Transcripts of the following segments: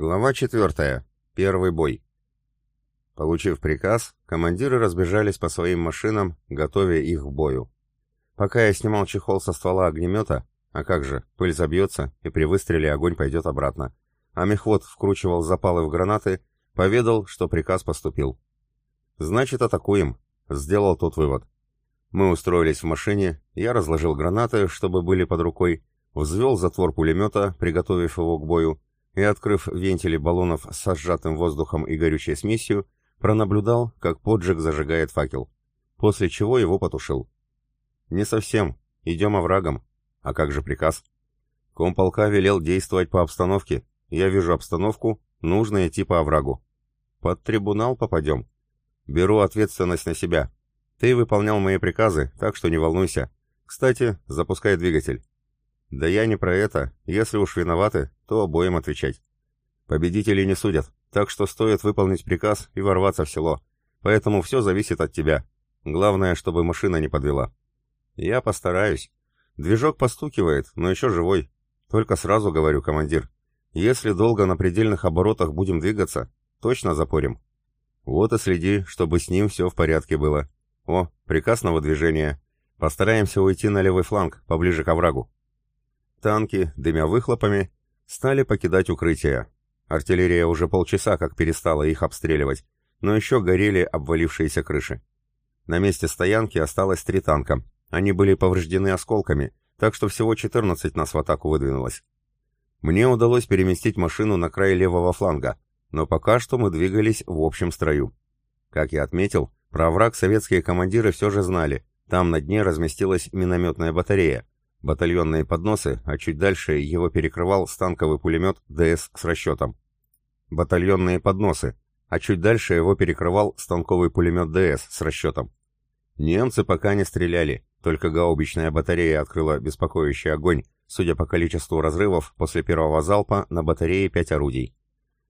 Глава 4. Первый бой. Получив приказ, командиры разбежались по своим машинам, готовя их к бою. Пока я снимал чехол со ствола огнемета, а как же, пыль забьется, и при выстреле огонь пойдет обратно, а мехвод вкручивал запалы в гранаты, поведал, что приказ поступил. «Значит, атакуем», — сделал тот вывод. Мы устроились в машине, я разложил гранаты, чтобы были под рукой, взвел затвор пулемета, приготовив его к бою, и, открыв вентили баллонов со сжатым воздухом и горючей смесью, пронаблюдал, как поджиг зажигает факел, после чего его потушил. «Не совсем. Идем оврагом. А как же приказ?» Комполка велел действовать по обстановке. Я вижу обстановку, нужно идти по оврагу. Под трибунал попадем. Беру ответственность на себя. Ты выполнял мои приказы, так что не волнуйся. Кстати, запускай двигатель. Да я не про это. Если уж виноваты, то обоим отвечать. Победителей не судят, так что стоит выполнить приказ и ворваться в село. Поэтому все зависит от тебя. Главное, чтобы машина не подвела. Я постараюсь. Движок постукивает, но еще живой. Только сразу говорю, командир. Если долго на предельных оборотах будем двигаться, точно запорим. Вот и следи, чтобы с ним все в порядке было. О, приказ на выдвижение. Постараемся уйти на левый фланг, поближе к оврагу. Танки, дымя выхлопами, стали покидать укрытия. Артиллерия уже полчаса как перестала их обстреливать, но еще горели обвалившиеся крыши. На месте стоянки осталось три танка. Они были повреждены осколками, так что всего 14 нас в атаку выдвинулось. Мне удалось переместить машину на край левого фланга, но пока что мы двигались в общем строю. Как я отметил, про враг советские командиры все же знали, там на дне разместилась минометная батарея, батальонные подносы, а чуть дальше его перекрывал станковый пулемет ДС с расчетом. Батальонные подносы, а чуть дальше его перекрывал станковый пулемет ДС с расчетом. Немцы пока не стреляли, только гаубичная батарея открыла беспокоящий огонь, судя по количеству разрывов после первого залпа на батарее 5 орудий.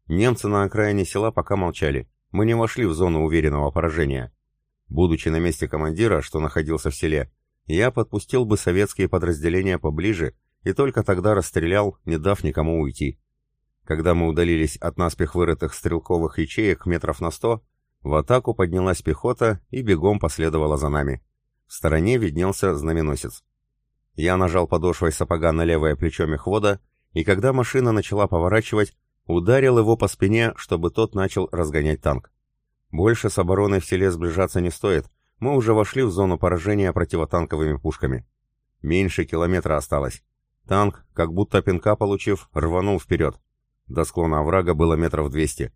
Немцы на окраине села пока молчали, мы не вошли в зону уверенного поражения. Будучи на месте командира, что находился в селе, я подпустил бы советские подразделения поближе и только тогда расстрелял, не дав никому уйти. Когда мы удалились от наспех вырытых стрелковых ячеек метров на сто, в атаку поднялась пехота и бегом последовала за нами. В стороне виднелся знаменосец. Я нажал подошвой сапога на левое плечо мехвода, и когда машина начала поворачивать, ударил его по спине, чтобы тот начал разгонять танк. Больше с обороной в селе сближаться не стоит, мы уже вошли в зону поражения противотанковыми пушками. Меньше километра осталось. Танк, как будто пинка получив, рванул вперед. До склона оврага было метров двести.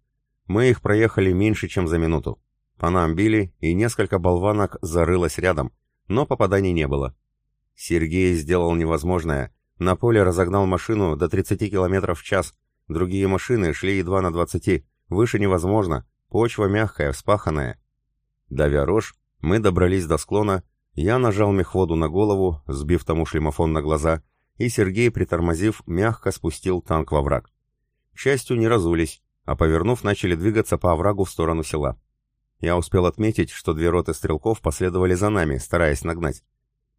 Мы их проехали меньше, чем за минуту. По нам били, и несколько болванок зарылось рядом, но попаданий не было. Сергей сделал невозможное. На поле разогнал машину до 30 км в час. Другие машины шли едва на 20. Выше невозможно. Почва мягкая, вспаханная. Давя рожь, мы добрались до склона, я нажал мехводу на голову, сбив тому шлемофон на глаза, и Сергей, притормозив, мягко спустил танк во враг. К счастью, не разулись, а повернув, начали двигаться по оврагу в сторону села. Я успел отметить, что две роты стрелков последовали за нами, стараясь нагнать.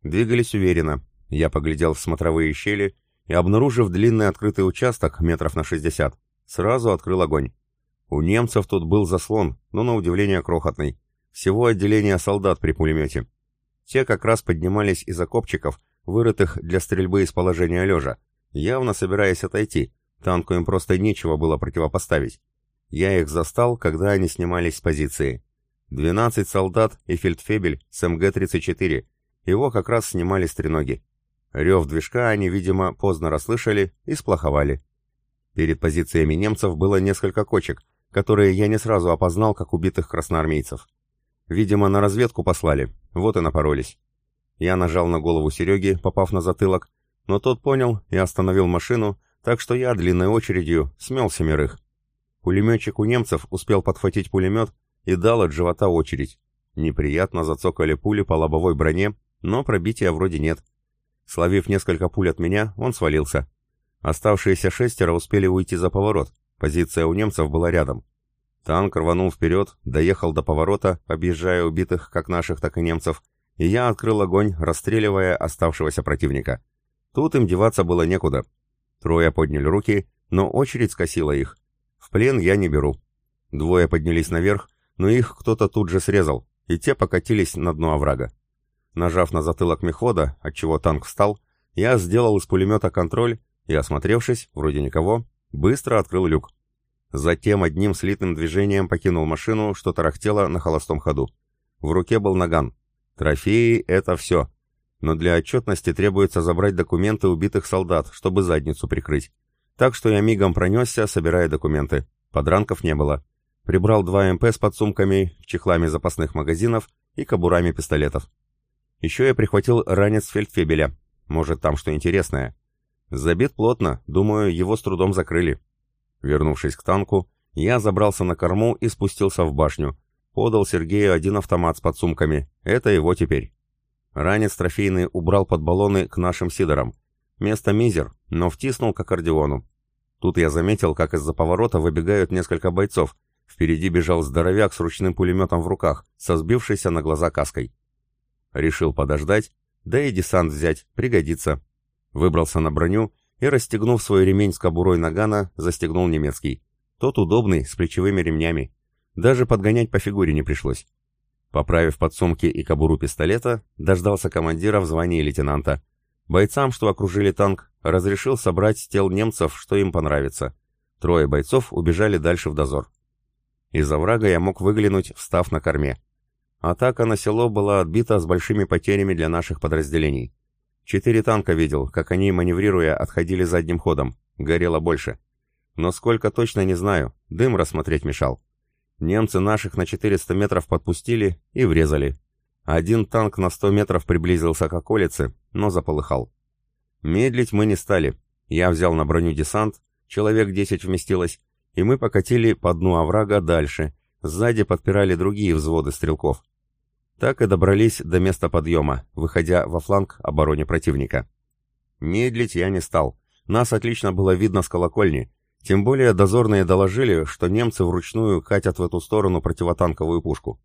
Двигались уверенно. Я поглядел в смотровые щели и, обнаружив длинный открытый участок метров на 60, сразу открыл огонь. У немцев тут был заслон, но на удивление крохотный. Всего отделение солдат при пулемете. Те как раз поднимались из окопчиков, вырытых для стрельбы из положения лежа, явно собираясь отойти, танку им просто нечего было противопоставить. Я их застал, когда они снимались с позиции. 12 солдат и фельдфебель с МГ-34. Его как раз снимали с треноги. Рев движка они, видимо, поздно расслышали и сплоховали. Перед позициями немцев было несколько кочек, которые я не сразу опознал как убитых красноармейцев. Видимо, на разведку послали, вот и напоролись. Я нажал на голову Сереги, попав на затылок, но тот понял и остановил машину, так что я длинной очередью смел семерых. Пулеметчик у немцев успел подхватить пулемет и дал от живота очередь. Неприятно зацокали пули по лобовой броне, но пробития вроде нет. Словив несколько пуль от меня, он свалился. Оставшиеся шестеро успели уйти за поворот, позиция у немцев была рядом. Танк рванул вперед, доехал до поворота, объезжая убитых как наших, так и немцев, и я открыл огонь, расстреливая оставшегося противника. Тут им деваться было некуда. Трое подняли руки, но очередь скосила их. В плен я не беру. Двое поднялись наверх, но их кто-то тут же срезал, и те покатились на дно оврага. Нажав на затылок мехвода, отчего танк встал, я сделал из пулемета контроль и, осмотревшись, вроде никого, быстро открыл люк. Затем одним слитным движением покинул машину, что тарахтело на холостом ходу. В руке был наган. Трофеи — это все. Но для отчетности требуется забрать документы убитых солдат, чтобы задницу прикрыть. Так что я мигом пронесся, собирая документы. Подранков не было. Прибрал два МП с подсумками, чехлами запасных магазинов и кобурами пистолетов. Еще я прихватил ранец фельдфебеля. Может, там что интересное. Забит плотно, думаю, его с трудом закрыли. Вернувшись к танку, я забрался на корму и спустился в башню. Подал Сергею один автомат с подсумками. Это его теперь. Ранец трофейный убрал под баллоны к нашим сидорам. Место мизер, но втиснул к аккордеону. Тут я заметил, как из-за поворота выбегают несколько бойцов. Впереди бежал здоровяк с ручным пулеметом в руках, со сбившейся на глаза каской. Решил подождать, да и десант взять, пригодится. Выбрался на броню и, расстегнув свой ремень с кобурой нагана, застегнул немецкий. Тот удобный, с плечевыми ремнями. Даже подгонять по фигуре не пришлось. Поправив подсумки и кобуру пистолета, дождался командира в звании лейтенанта. Бойцам, что окружили танк, разрешил собрать тел немцев, что им понравится. Трое бойцов убежали дальше в дозор. Из оврага я мог выглянуть, встав на корме. Атака на село была отбита с большими потерями для наших подразделений. Четыре танка видел, как они, маневрируя, отходили задним ходом. Горело больше. Но сколько точно не знаю, дым рассмотреть мешал. Немцы наших на 400 метров подпустили и врезали. Один танк на 100 метров приблизился к околице, но заполыхал. Медлить мы не стали. Я взял на броню десант, человек 10 вместилось, и мы покатили по дну оврага дальше. Сзади подпирали другие взводы стрелков. Так и добрались до места подъема, выходя во фланг обороне противника. Медлить я не стал. Нас отлично было видно с колокольни. Тем более дозорные доложили, что немцы вручную катят в эту сторону противотанковую пушку.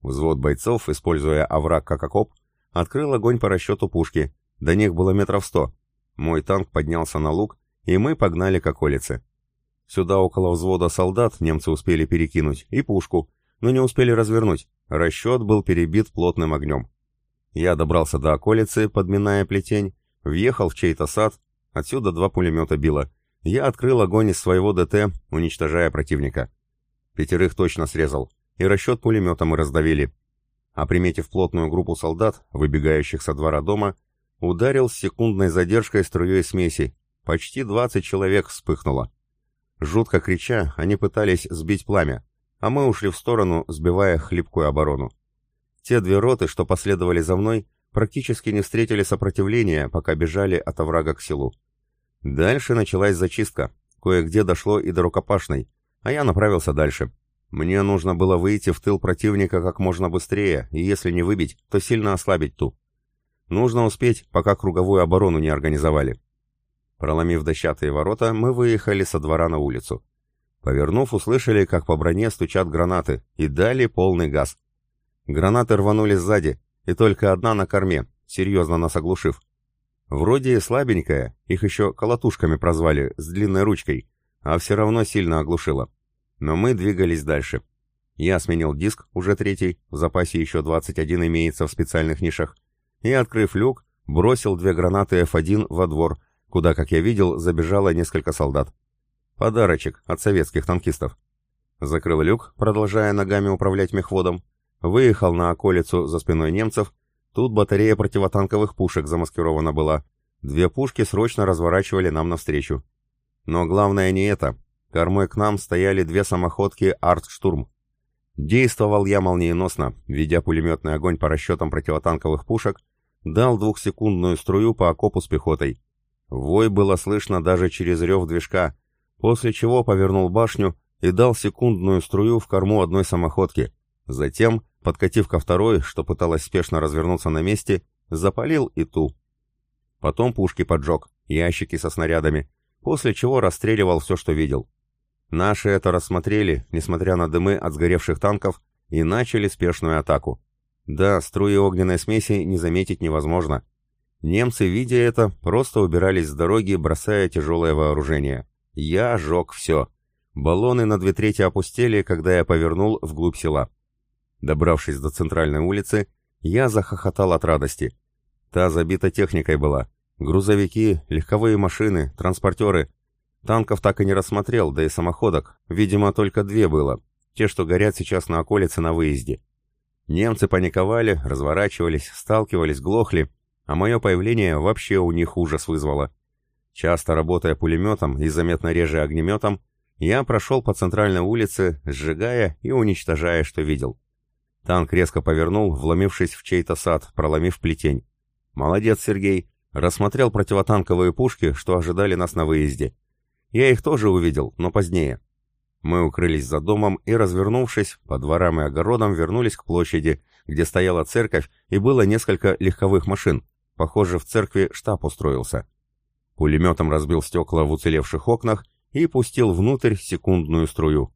Взвод бойцов, используя овраг как окоп, открыл огонь по расчету пушки. До них было метров сто. Мой танк поднялся на луг, и мы погнали к околице. Сюда около взвода солдат немцы успели перекинуть и пушку, но не успели развернуть. Расчет был перебит плотным огнем. Я добрался до околицы, подминая плетень, въехал в чей-то сад, отсюда два пулемета било. Я открыл огонь из своего ДТ, уничтожая противника. Пятерых точно срезал, и расчет пулемета мы раздавили. А приметив плотную группу солдат, выбегающих со двора дома, ударил с секундной задержкой струей смеси. Почти 20 человек вспыхнуло. Жутко крича, они пытались сбить пламя, а мы ушли в сторону, сбивая хлипкую оборону. Те две роты, что последовали за мной, практически не встретили сопротивления, пока бежали от оврага к селу. Дальше началась зачистка, кое-где дошло и до рукопашной, а я направился дальше. Мне нужно было выйти в тыл противника как можно быстрее, и если не выбить, то сильно ослабить ту. Нужно успеть, пока круговую оборону не организовали. Проломив дощатые ворота, мы выехали со двора на улицу. Повернув, услышали, как по броне стучат гранаты, и дали полный газ. Гранаты рванули сзади, и только одна на корме, серьезно нас оглушив. Вроде и слабенькая, их еще колотушками прозвали, с длинной ручкой, а все равно сильно оглушила. Но мы двигались дальше. Я сменил диск, уже третий, в запасе еще 21 имеется в специальных нишах, и, открыв люк, бросил две гранаты F1 во двор, куда, как я видел, забежало несколько солдат. Подарочек от советских танкистов. Закрыл люк, продолжая ногами управлять мехводом. Выехал на околицу за спиной немцев. Тут батарея противотанковых пушек замаскирована была. Две пушки срочно разворачивали нам навстречу. Но главное не это. Кормой к нам стояли две самоходки «Арт-Штурм». Действовал я молниеносно, ведя пулеметный огонь по расчетам противотанковых пушек, дал двухсекундную струю по окопу с пехотой. Вой было слышно даже через рев движка, после чего повернул башню и дал секундную струю в корму одной самоходки. Затем, подкатив ко второй, что пыталась спешно развернуться на месте, запалил и ту. Потом пушки поджег, ящики со снарядами, после чего расстреливал все, что видел. Наши это рассмотрели, несмотря на дымы от сгоревших танков, и начали спешную атаку. Да, струи огненной смеси не заметить невозможно. Немцы, видя это, просто убирались с дороги, бросая тяжелое вооружение. Я жег все. Баллоны на две трети опустели, когда я повернул вглубь села. Добравшись до центральной улицы, я захохотал от радости. Та забита техникой была. Грузовики, легковые машины, транспортеры. Танков так и не рассмотрел, да и самоходок. Видимо, только две было. Те, что горят сейчас на околице на выезде. Немцы паниковали, разворачивались, сталкивались, глохли, а мое появление вообще у них ужас вызвало. Часто работая пулеметом и заметно реже огнеметом, я прошел по центральной улице, сжигая и уничтожая, что видел. Танк резко повернул, вломившись в чей-то сад, проломив плетень. «Молодец, Сергей!» Рассмотрел противотанковые пушки, что ожидали нас на выезде. Я их тоже увидел, но позднее. Мы укрылись за домом и, развернувшись, по дворам и огородам вернулись к площади, где стояла церковь и было несколько легковых машин. Похоже, в церкви штаб устроился. Пулеметом разбил стекла в уцелевших окнах и пустил внутрь секундную струю.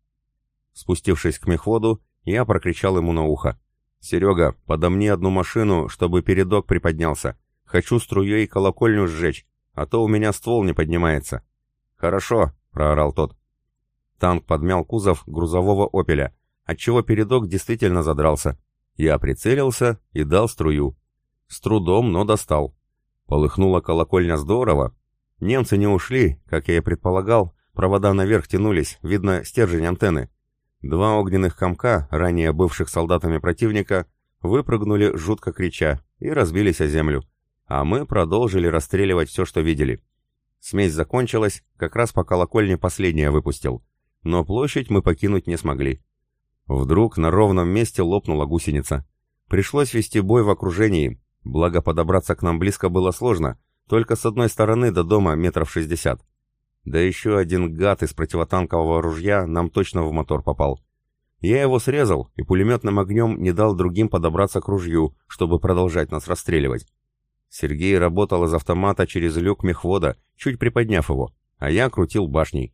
Спустившись к мехводу, я прокричал ему на ухо. «Серега, подомни одну машину, чтобы передок приподнялся. Хочу струей колокольню сжечь, а то у меня ствол не поднимается». «Хорошо», — проорал тот. Танк подмял кузов грузового «Опеля», отчего передок действительно задрался. Я прицелился и дал струю. С трудом, но достал. Полыхнула колокольня здорово. Немцы не ушли, как я и предполагал, провода наверх тянулись, видно стержень антенны. Два огненных комка, ранее бывших солдатами противника, выпрыгнули, жутко крича, и разбились о землю. А мы продолжили расстреливать все, что видели. Смесь закончилась, как раз по колокольне последняя выпустил. Но площадь мы покинуть не смогли. Вдруг на ровном месте лопнула гусеница. Пришлось вести бой в окружении, благо подобраться к нам близко было сложно, только с одной стороны до дома метров шестьдесят. Да еще один гад из противотанкового ружья нам точно в мотор попал. Я его срезал и пулеметным огнем не дал другим подобраться к ружью, чтобы продолжать нас расстреливать. Сергей работал из автомата через люк мехвода, чуть приподняв его, а я крутил башней.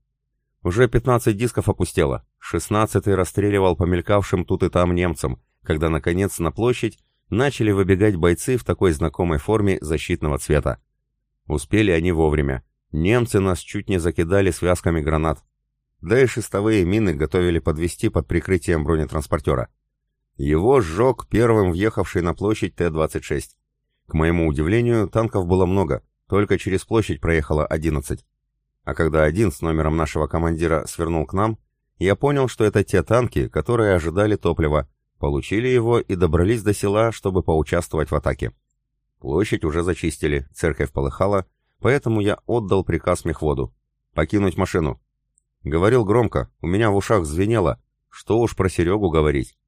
Уже 15 дисков опустело, 16-й расстреливал помелькавшим тут и там немцам, когда, наконец, на площадь начали выбегать бойцы в такой знакомой форме защитного цвета. Успели они вовремя. Немцы нас чуть не закидали связками гранат. Да и шестовые мины готовили подвести под прикрытием бронетранспортера. Его сжег первым въехавший на площадь Т-26. К моему удивлению, танков было много, только через площадь проехало 11. А когда один с номером нашего командира свернул к нам, я понял, что это те танки, которые ожидали топлива, получили его и добрались до села, чтобы поучаствовать в атаке. Площадь уже зачистили, церковь полыхала, поэтому я отдал приказ мехводу. «Покинуть машину». Говорил громко, у меня в ушах звенело. Что уж про Серегу говорить.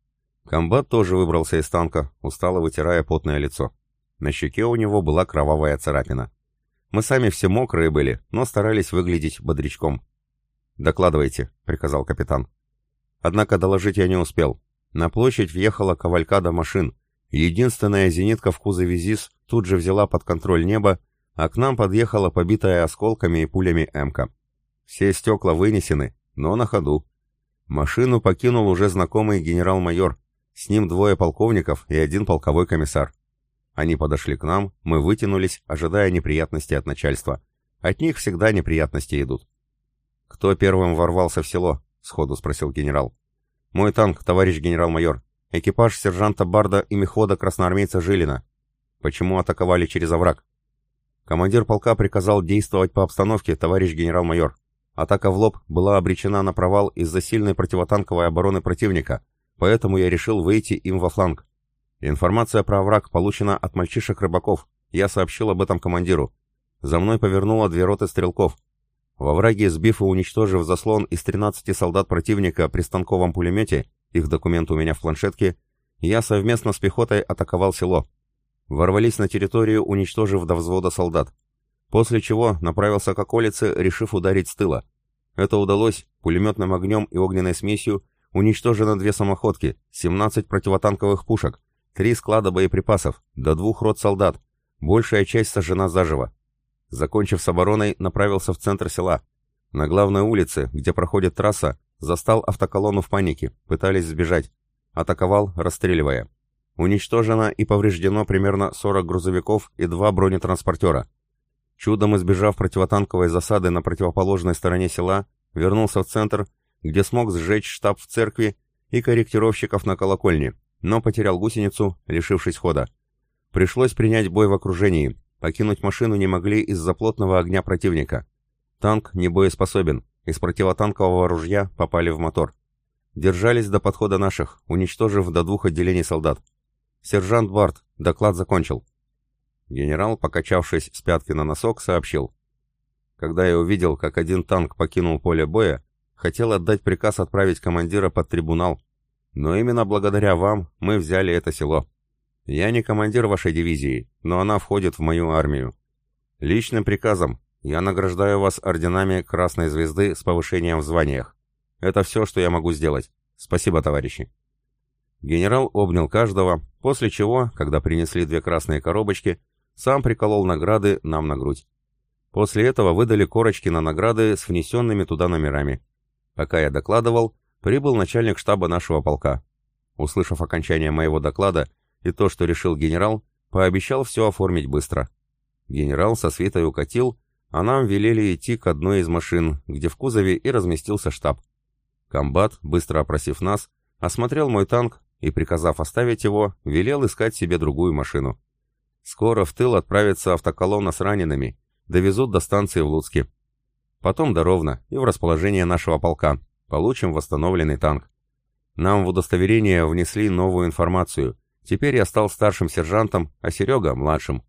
Комбат тоже выбрался из танка, устало вытирая потное лицо. На щеке у него была кровавая царапина. Мы сами все мокрые были, но старались выглядеть бодрячком. «Докладывайте», — приказал капитан. Однако доложить я не успел. На площадь въехала кавалькада машин. Единственная зенитка в кузове ЗИС тут же взяла под контроль небо а к нам подъехала побитая осколками и пулями «Эмка». Все стекла вынесены, но на ходу. Машину покинул уже знакомый генерал-майор, с ним двое полковников и один полковой комиссар. Они подошли к нам, мы вытянулись, ожидая неприятностей от начальства. От них всегда неприятности идут. «Кто первым ворвался в село?» — сходу спросил генерал. «Мой танк, товарищ генерал-майор. Экипаж сержанта Барда и мехода красноармейца Жилина. Почему атаковали через овраг?» Командир полка приказал действовать по обстановке, товарищ генерал-майор. Атака в лоб была обречена на провал из-за сильной противотанковой обороны противника, поэтому я решил выйти им во фланг. Информация про враг получена от мальчишек-рыбаков. Я сообщил об этом командиру. За мной повернуло две роты стрелков. Во враге, сбив и уничтожив заслон из 13 солдат противника при станковом пулемете, их документ у меня в планшетке, я совместно с пехотой атаковал село. Ворвались на территорию, уничтожив до взвода солдат. После чего направился к околице, решив ударить с тыла. Это удалось, пулеметным огнем и огненной смесью уничтожено две самоходки, 17 противотанковых пушек, три склада боеприпасов, до двух рот солдат, большая часть сожжена заживо. Закончив с обороной, направился в центр села. На главной улице, где проходит трасса, застал автоколонну в панике, пытались сбежать. Атаковал, расстреливая. Уничтожено и повреждено примерно 40 грузовиков и два бронетранспортера. Чудом избежав противотанковой засады на противоположной стороне села, вернулся в центр, где смог сжечь штаб в церкви и корректировщиков на колокольне, но потерял гусеницу, лишившись хода. Пришлось принять бой в окружении, покинуть машину не могли из-за плотного огня противника. Танк не боеспособен, из противотанкового ружья попали в мотор. Держались до подхода наших, уничтожив до двух отделений солдат. Сержант Барт, доклад закончил. Генерал, покачавшись с пятки на носок, сообщил. Когда я увидел, как один танк покинул поле боя, хотел отдать приказ отправить командира под трибунал. Но именно благодаря вам мы взяли это село. Я не командир вашей дивизии, но она входит в мою армию. Личным приказом я награждаю вас орденами Красной Звезды с повышением в званиях. Это все, что я могу сделать. Спасибо, товарищи. Генерал обнял каждого, после чего, когда принесли две красные коробочки, сам приколол награды нам на грудь. После этого выдали корочки на награды с внесенными туда номерами. Пока я докладывал, прибыл начальник штаба нашего полка. Услышав окончание моего доклада и то, что решил генерал, пообещал все оформить быстро. Генерал со свитой укатил, а нам велели идти к одной из машин, где в кузове и разместился штаб. Комбат, быстро опросив нас, осмотрел мой танк и, приказав оставить его, велел искать себе другую машину. Скоро в тыл отправится автоколонна с ранеными, довезут до станции в Луцке. Потом до Ровно и в расположение нашего полка. Получим восстановленный танк. Нам в удостоверение внесли новую информацию. Теперь я стал старшим сержантом, а Серега — младшим.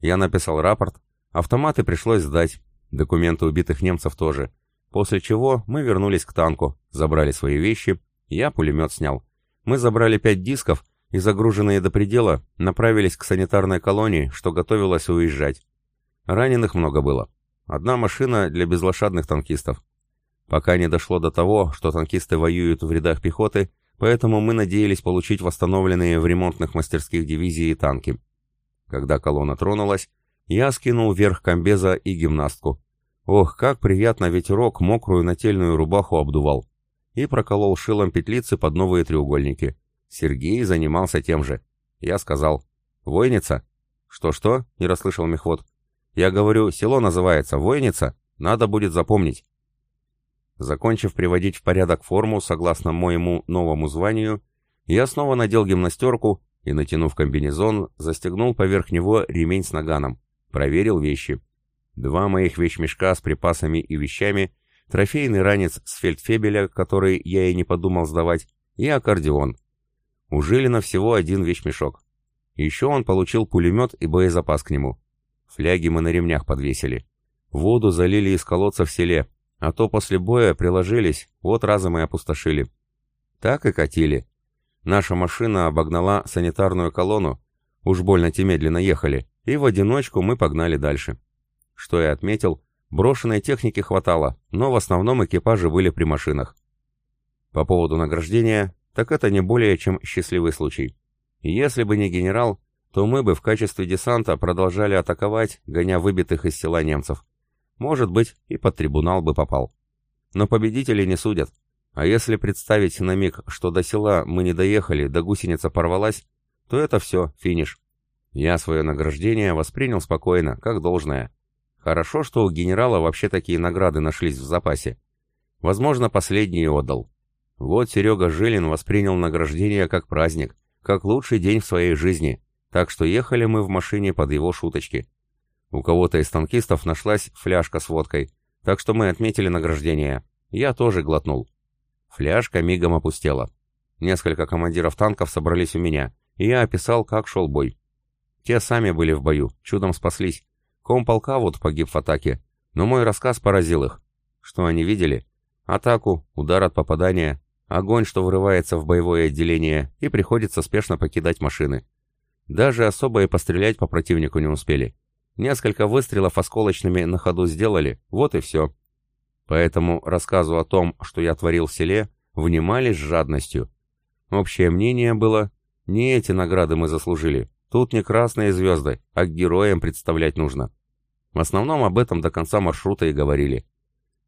Я написал рапорт. Автоматы пришлось сдать. Документы убитых немцев тоже. После чего мы вернулись к танку, забрали свои вещи. Я пулемет снял. Мы забрали пять дисков и, загруженные до предела, направились к санитарной колонии, что готовилась уезжать. Раненых много было. Одна машина для безлошадных танкистов. Пока не дошло до того, что танкисты воюют в рядах пехоты, поэтому мы надеялись получить восстановленные в ремонтных мастерских дивизии танки. Когда колонна тронулась, я скинул вверх комбеза и гимнастку. Ох, как приятно ветерок мокрую нательную рубаху обдувал. И проколол шилом петлицы под новые треугольники. Сергей занимался тем же. Я сказал, «Войница?» «Что-что?» — не расслышал мехвод. «Я говорю, село называется Войница, надо будет запомнить». Закончив приводить в порядок форму согласно моему новому званию, я снова надел гимнастерку и, натянув комбинезон, застегнул поверх него ремень с наганом, проверил вещи. Два моих вещмешка с припасами и вещами, трофейный ранец с фельдфебеля, который я и не подумал сдавать, и аккордеон. У Жилина всего один вещмешок. Еще он получил пулемет и боезапас к нему. Фляги мы на ремнях подвесили. Воду залили из колодца в селе, а то после боя приложились, вот разом и опустошили. Так и катили. Наша машина обогнала санитарную колонну, уж больно те медленно ехали, и в одиночку мы погнали дальше. Что я отметил, брошенной техники хватало, но в основном экипажи были при машинах. По поводу награждения, так это не более чем счастливый случай. Если бы не генерал, то мы бы в качестве десанта продолжали атаковать, гоня выбитых из села немцев. Может быть, и под трибунал бы попал. Но победители не судят. А если представить на миг, что до села мы не доехали, да гусеница порвалась, то это все, финиш. Я свое награждение воспринял спокойно, как должное. Хорошо, что у генерала вообще такие награды нашлись в запасе. Возможно, последние отдал. Вот Серега Жилин воспринял награждение как праздник, как лучший день в своей жизни, так что ехали мы в машине под его шуточки. У кого-то из танкистов нашлась фляжка с водкой, так что мы отметили награждение. Я тоже глотнул. Фляжка мигом опустела. Несколько командиров танков собрались у меня, и я описал, как шел бой. Те сами были в бою, чудом спаслись. Комполка вот погиб в атаке, но мой рассказ поразил их. Что они видели? Атаку, удар от попадания, огонь, что врывается в боевое отделение, и приходится спешно покидать машины. Даже особо и пострелять по противнику не успели. Несколько выстрелов осколочными на ходу сделали, вот и все. Поэтому рассказу о том, что я творил в селе, внимали с жадностью. Общее мнение было, не эти награды мы заслужили, тут не красные звезды, а героям представлять нужно. В основном об этом до конца маршрута и говорили.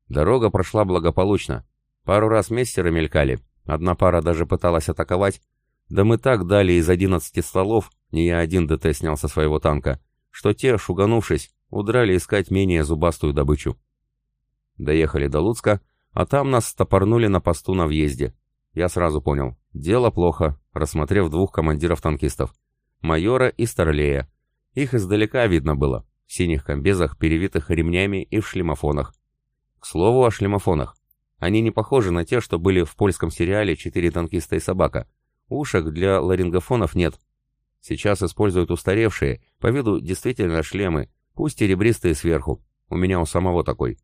Дорога прошла благополучно. Пару раз мессеры мелькали, одна пара даже пыталась атаковать, да мы так дали из одиннадцати стволов, не я один ДТ снял со своего танка, что те, шуганувшись, удрали искать менее зубастую добычу. Доехали до Луцка, а там нас стопорнули на посту на въезде. Я сразу понял. Дело плохо, рассмотрев двух командиров-танкистов. Майора и Старлея. Их издалека видно было. В синих комбезах, перевитых ремнями и в шлемофонах. К слову о шлемофонах. Они не похожи на те, что были в польском сериале «Четыре танкиста и собака». Ушек для ларингофонов нет. Сейчас используют устаревшие, по виду действительно шлемы, пусть и ребристые сверху. У меня у самого такой.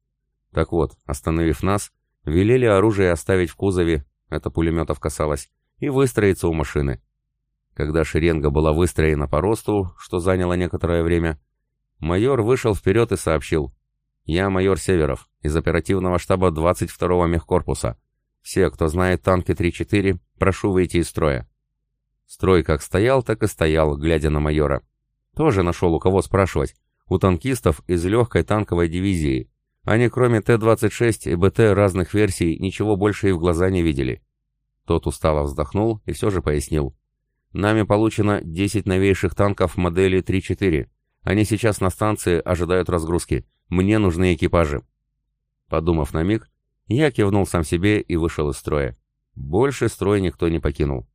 Так вот, остановив нас, велели оружие оставить в кузове, это пулеметов касалось, и выстроиться у машины. Когда шеренга была выстроена по росту, что заняло некоторое время, майор вышел вперед и сообщил. «Я майор Северов, из оперативного штаба 22-го мехкорпуса. Все, кто знает танки 3-4, прошу выйти из строя». Строй как стоял, так и стоял, глядя на майора. Тоже нашел у кого спрашивать. У танкистов из легкой танковой дивизии. Они кроме Т-26 и БТ разных версий ничего больше и в глаза не видели. Тот устало вздохнул и все же пояснил. Нами получено 10 новейших танков модели 3-4. Они сейчас на станции ожидают разгрузки. Мне нужны экипажи. Подумав на миг, я кивнул сам себе и вышел из строя. Больше строй никто не покинул.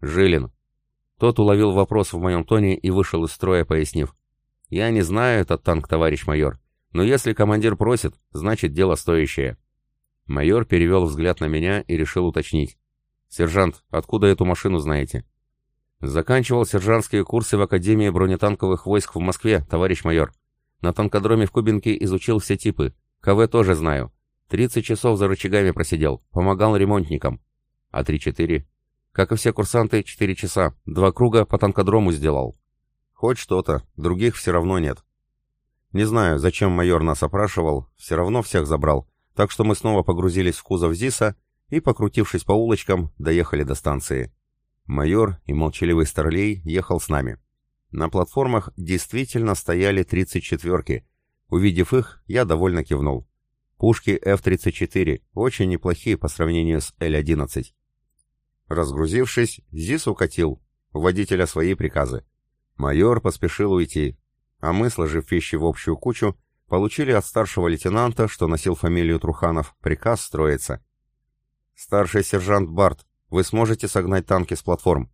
Жилин. Тот уловил вопрос в моем тоне и вышел из строя, пояснив. «Я не знаю этот танк, товарищ майор, но если командир просит, значит дело стоящее». Майор перевел взгляд на меня и решил уточнить. «Сержант, откуда эту машину знаете?» «Заканчивал сержантские курсы в Академии бронетанковых войск в Москве, товарищ майор. На танкодроме в Кубинке изучил все типы. КВ тоже знаю. 30 часов за рычагами просидел, помогал ремонтникам. А 3-4? Как и все курсанты, 4 часа. Два круга по танкодрому сделал. Хоть что-то, других все равно нет. Не знаю, зачем майор нас опрашивал, все равно всех забрал. Так что мы снова погрузились в кузов ЗИСа и, покрутившись по улочкам, доехали до станции. Майор и молчаливый старлей ехал с нами. На платформах действительно стояли 34-ки. Увидев их, я довольно кивнул. Пушки F-34 очень неплохие по сравнению с Л-11. Разгрузившись, ЗИС укатил. У водителя свои приказы. Майор поспешил уйти. А мы, сложив вещи в общую кучу, получили от старшего лейтенанта, что носил фамилию Труханов, приказ строиться. «Старший сержант Барт, вы сможете согнать танки с платформ?»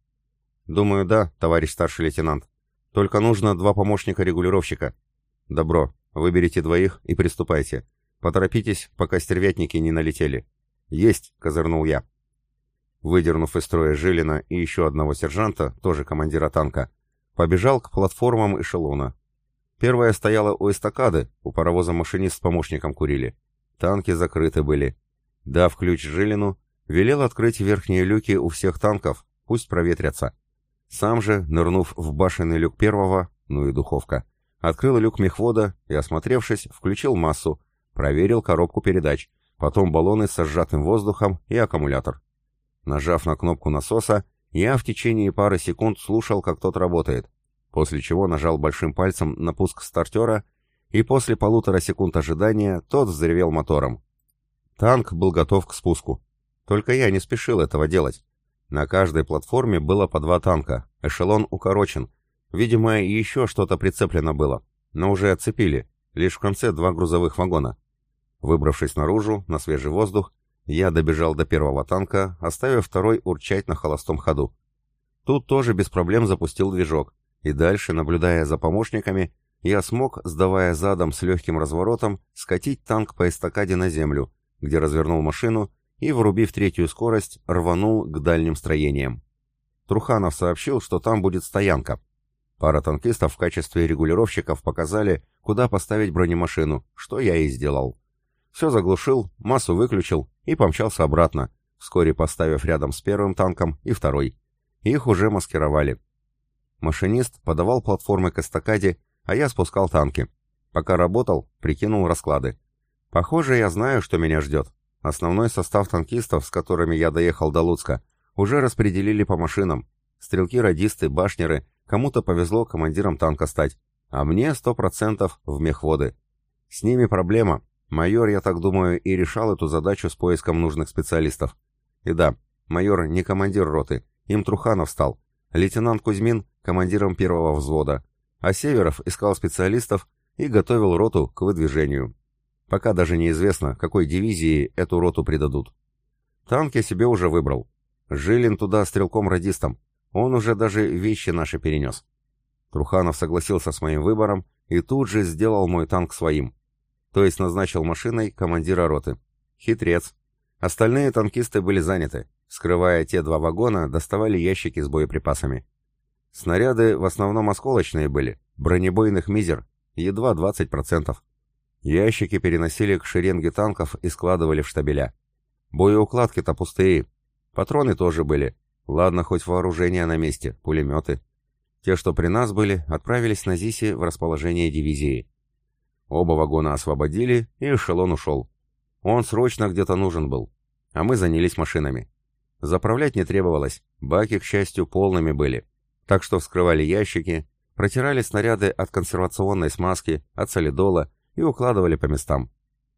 «Думаю, да, товарищ старший лейтенант. Только нужно два помощника-регулировщика». «Добро. Выберите двоих и приступайте. Поторопитесь, пока стервятники не налетели». «Есть!» — козырнул я. Выдернув из строя Жилина и еще одного сержанта, тоже командира танка, побежал к платформам эшелона. Первая стояла у эстакады, у паровоза машинист с помощником курили. Танки закрыты были. Дав ключ Жилину, велел открыть верхние люки у всех танков, пусть проветрятся. Сам же, нырнув в башенный люк первого, ну и духовка, открыл люк мехвода и, осмотревшись, включил массу, проверил коробку передач, потом баллоны со сжатым воздухом и аккумулятор. Нажав на кнопку насоса, я в течение пары секунд слушал, как тот работает, после чего нажал большим пальцем на пуск стартера, и после полутора секунд ожидания тот взревел мотором. Танк был готов к спуску. Только я не спешил этого делать. На каждой платформе было по два танка, эшелон укорочен. Видимо, еще что-то прицеплено было, но уже отцепили, лишь в конце два грузовых вагона. Выбравшись наружу, на свежий воздух, я добежал до первого танка, оставив второй урчать на холостом ходу. Тут тоже без проблем запустил движок, и дальше, наблюдая за помощниками, я смог, сдавая задом с легким разворотом, скатить танк по эстакаде на землю, где развернул машину и, врубив третью скорость, рванул к дальним строениям. Труханов сообщил, что там будет стоянка. Пара танкистов в качестве регулировщиков показали, куда поставить бронемашину, что я и сделал. Все заглушил, массу выключил и помчался обратно, вскоре поставив рядом с первым танком и второй. Их уже маскировали. Машинист подавал платформы к эстакаде, а я спускал танки. Пока работал, прикинул расклады. Похоже, я знаю, что меня ждет. Основной состав танкистов, с которыми я доехал до Луцка, уже распределили по машинам. Стрелки-радисты, башнеры, кому-то повезло командиром танка стать, а мне сто процентов в мехводы. С ними проблема, Майор, я так думаю, и решал эту задачу с поиском нужных специалистов. И да, майор не командир роты, им Труханов стал. Лейтенант Кузьмин — командиром первого взвода. А Северов искал специалистов и готовил роту к выдвижению. Пока даже неизвестно, какой дивизии эту роту придадут. Танк я себе уже выбрал. Жилин туда стрелком-радистом. Он уже даже вещи наши перенес. Труханов согласился с моим выбором и тут же сделал мой танк своим. То есть назначил машиной командира роты. Хитрец. Остальные танкисты были заняты. Скрывая те два вагона, доставали ящики с боеприпасами. Снаряды в основном осколочные были, бронебойных мизер, едва 20%. Ящики переносили к шеренге танков и складывали в штабеля. Боеукладки-то пустые. Патроны тоже были. Ладно, хоть вооружение на месте, пулеметы. Те, что при нас были, отправились на ЗИСе в расположение дивизии. Оба вагона освободили, и эшелон ушел. Он срочно где-то нужен был. А мы занялись машинами. Заправлять не требовалось, баки, к счастью, полными были так что вскрывали ящики, протирали снаряды от консервационной смазки, от солидола и укладывали по местам.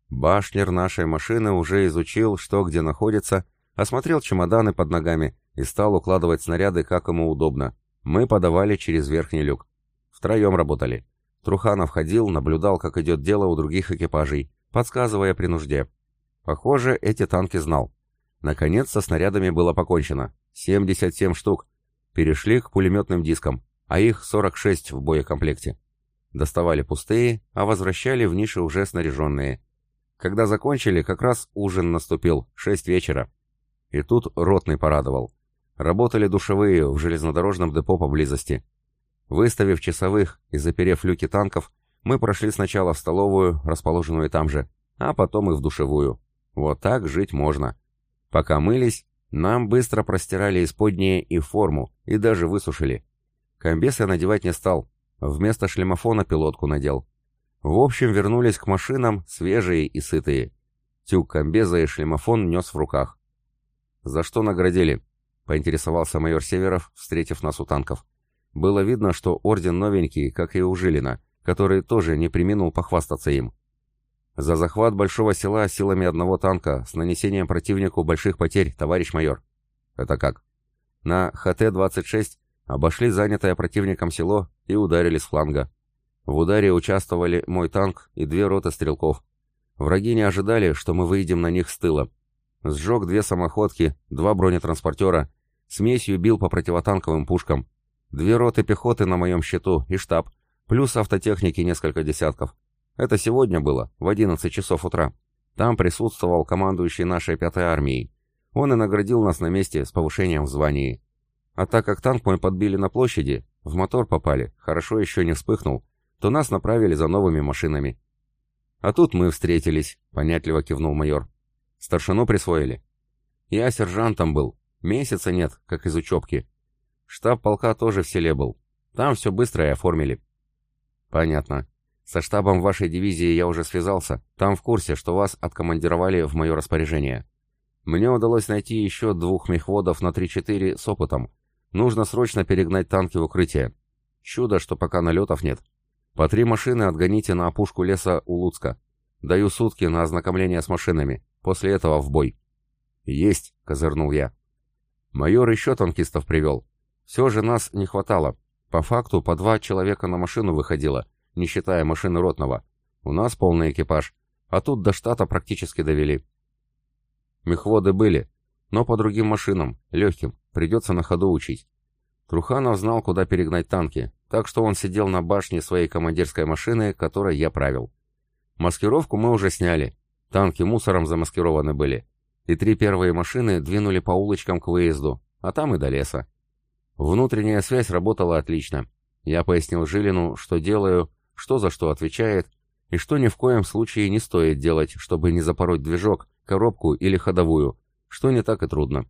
Башнер нашей машины уже изучил, что где находится, осмотрел чемоданы под ногами и стал укладывать снаряды, как ему удобно. Мы подавали через верхний люк. Втроем работали. Труханов ходил, наблюдал, как идет дело у других экипажей, подсказывая при нужде. Похоже, эти танки знал. Наконец, со снарядами было покончено. 77 штук, перешли к пулеметным дискам, а их 46 в боекомплекте. Доставали пустые, а возвращали в ниши уже снаряженные. Когда закончили, как раз ужин наступил, 6 вечера. И тут ротный порадовал. Работали душевые в железнодорожном депо поблизости. Выставив часовых и заперев люки танков, мы прошли сначала в столовую, расположенную там же, а потом и в душевую. Вот так жить можно. Пока мылись, нам быстро простирали исподние и форму, и даже высушили. Комбес я надевать не стал, вместо шлемофона пилотку надел. В общем, вернулись к машинам, свежие и сытые. Тюк комбеза и шлемофон нес в руках. «За что наградили?» — поинтересовался майор Северов, встретив нас у танков. Было видно, что орден новенький, как и у Жилина, который тоже не приминул похвастаться им. За захват большого села силами одного танка с нанесением противнику больших потерь, товарищ майор. Это как? На ХТ-26 обошли занятое противником село и ударили с фланга. В ударе участвовали мой танк и две роты стрелков. Враги не ожидали, что мы выйдем на них с тыла. Сжег две самоходки, два бронетранспортера, смесью бил по противотанковым пушкам. Две роты пехоты на моем счету и штаб, плюс автотехники несколько десятков. Это сегодня было, в 11 часов утра. Там присутствовал командующий нашей пятой армией. Он и наградил нас на месте с повышением в звании. А так как танк мой подбили на площади, в мотор попали, хорошо еще не вспыхнул, то нас направили за новыми машинами. А тут мы встретились, понятливо кивнул майор. Старшину присвоили. Я сержантом был, месяца нет, как из учебки. Штаб полка тоже в селе был. Там все быстро и оформили. Понятно. Со штабом вашей дивизии я уже связался. Там в курсе, что вас откомандировали в мое распоряжение. Мне удалось найти еще двух мехводов на 3-4 с опытом. Нужно срочно перегнать танки в укрытие. Чудо, что пока налетов нет. По три машины отгоните на опушку леса у Луцка. Даю сутки на ознакомление с машинами. После этого в бой. «Есть», — козырнул я. Майор еще танкистов привел. Все же нас не хватало. По факту по два человека на машину выходило — не считая машины ротного. У нас полный экипаж, а тут до штата практически довели. Мехводы были, но по другим машинам, легким, придется на ходу учить. Труханов знал, куда перегнать танки, так что он сидел на башне своей командирской машины, которой я правил. Маскировку мы уже сняли, танки мусором замаскированы были, и три первые машины двинули по улочкам к выезду, а там и до леса. Внутренняя связь работала отлично. Я пояснил Жилину, что делаю, что за что отвечает, и что ни в коем случае не стоит делать, чтобы не запороть движок, коробку или ходовую, что не так и трудно.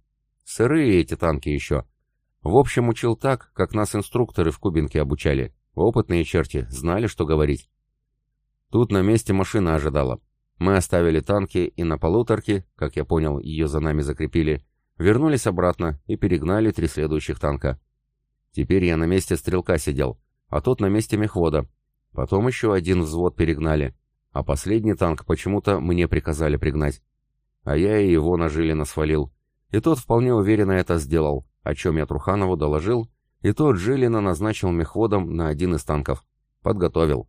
Сырые эти танки еще. В общем, учил так, как нас инструкторы в Кубинке обучали. Опытные черти, знали, что говорить. Тут на месте машина ожидала. Мы оставили танки и на полуторке, как я понял, ее за нами закрепили, вернулись обратно и перегнали три следующих танка. Теперь я на месте стрелка сидел, а тот на месте мехвода, Потом еще один взвод перегнали, а последний танк почему-то мне приказали пригнать. А я и его на Жилина свалил. И тот вполне уверенно это сделал, о чем я Труханову доложил, и тот Жилина назначил мехводом на один из танков. Подготовил.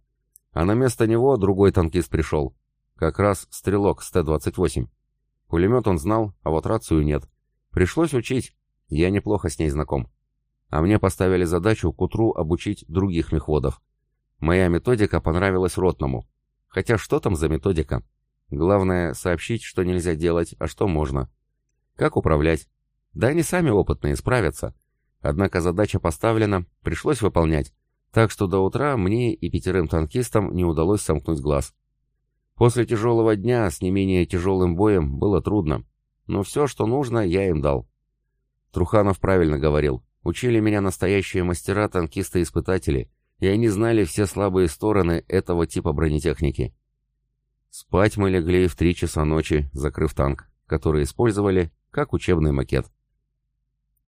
А на место него другой танкист пришел. Как раз стрелок с Т-28. Пулемет он знал, а вот рацию нет. Пришлось учить. Я неплохо с ней знаком. А мне поставили задачу к утру обучить других мехводов. Моя методика понравилась ротному. Хотя что там за методика? Главное сообщить, что нельзя делать, а что можно. Как управлять? Да они сами опытные, справятся. Однако задача поставлена, пришлось выполнять. Так что до утра мне и пятерым танкистам не удалось сомкнуть глаз. После тяжелого дня с не менее тяжелым боем было трудно. Но все, что нужно, я им дал. Труханов правильно говорил. Учили меня настоящие мастера танкисты-испытатели, и они знали все слабые стороны этого типа бронетехники. Спать мы легли в три часа ночи, закрыв танк, который использовали как учебный макет.